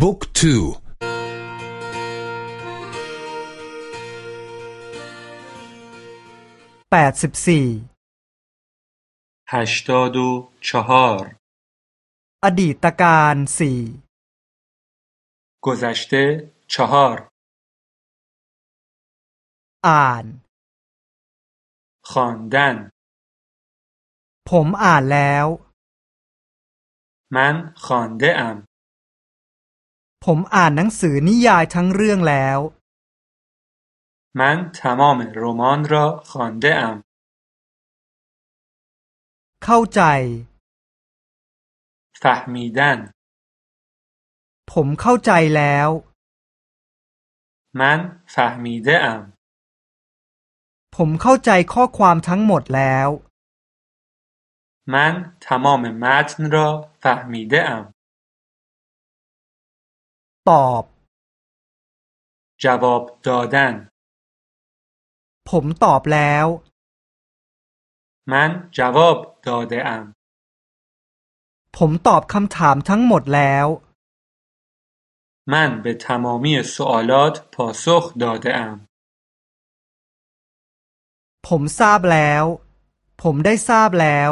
บุ๊กทูแปดสิบสี่ฮัชตอดูชฮาร์อดีตการสี่กุซัชเตชฮาร์อ่านขอนดันผมอ่านแล้ว มันขอนเดอมผมอ่านหนังสือนิยายทั้งเรื่องแล้ว มันทั้มอมโรแมานรอขอนเดอเข้าใจฟหมีดัน ผมเข้าใจแล้ว มันฟหมีเดอัมผมเข้าใจข้อความทั้งหมดแล้ว มันทั้มอแมัตนรอฟหมีเดอัมตอบ جواب دادن ผมตอบแล้ว من جواب داده ام ผมตอบคำถามทั้งหมดแล้ว من به تمامی سوالات پاسخ داده ام ผมทราบแล้ว ผมได้ทราบแล้ว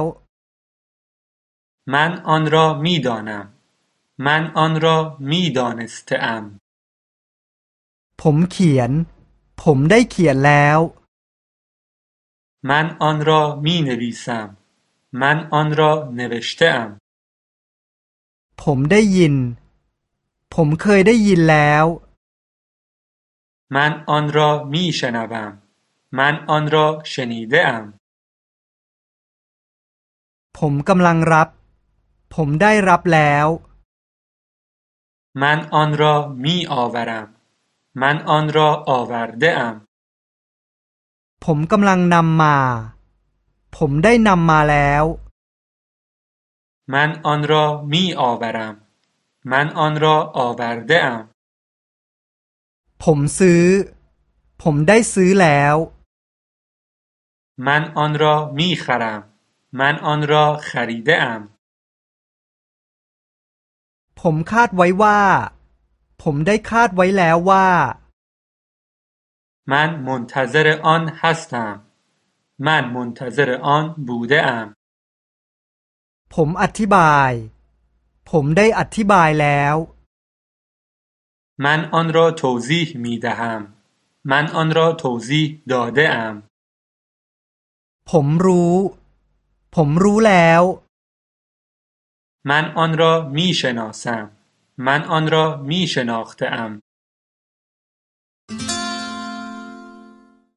من آن را می دانم من آن را می دانستهام. ผมเขียน ผมได้เขียนแล้ว من آن را می نویسم. من آن را نوشتهام. ผมได้ยิน ผมเคยได้ยินแล้ว من آن را می شنوم. من آن را شنیدهام. ผมกำลังรับ ผมได้รับแล้ว من آن را میآورم. من آن را آوردهام. ผมกำลังนำมา ผมได้นำมาแล้ว من آن را میآورم. من آن را آوردهام. ผมซื้อ ผมได้ซื้อแล้ว من آن را میخرم. من آن را خریدهام. ผมคาดไว้ว่า ผมได้คาดไว้แล้วว่า من منتظر آن هستم من منتظر آن بوده ام ผมอธิบาย ผมได้อธิบายแล้ว من آن را توضیح می دهم من آن را توضیح داده ام ผมรู้ ผมรู้แล้ว من آن را می شناسم. من آن را می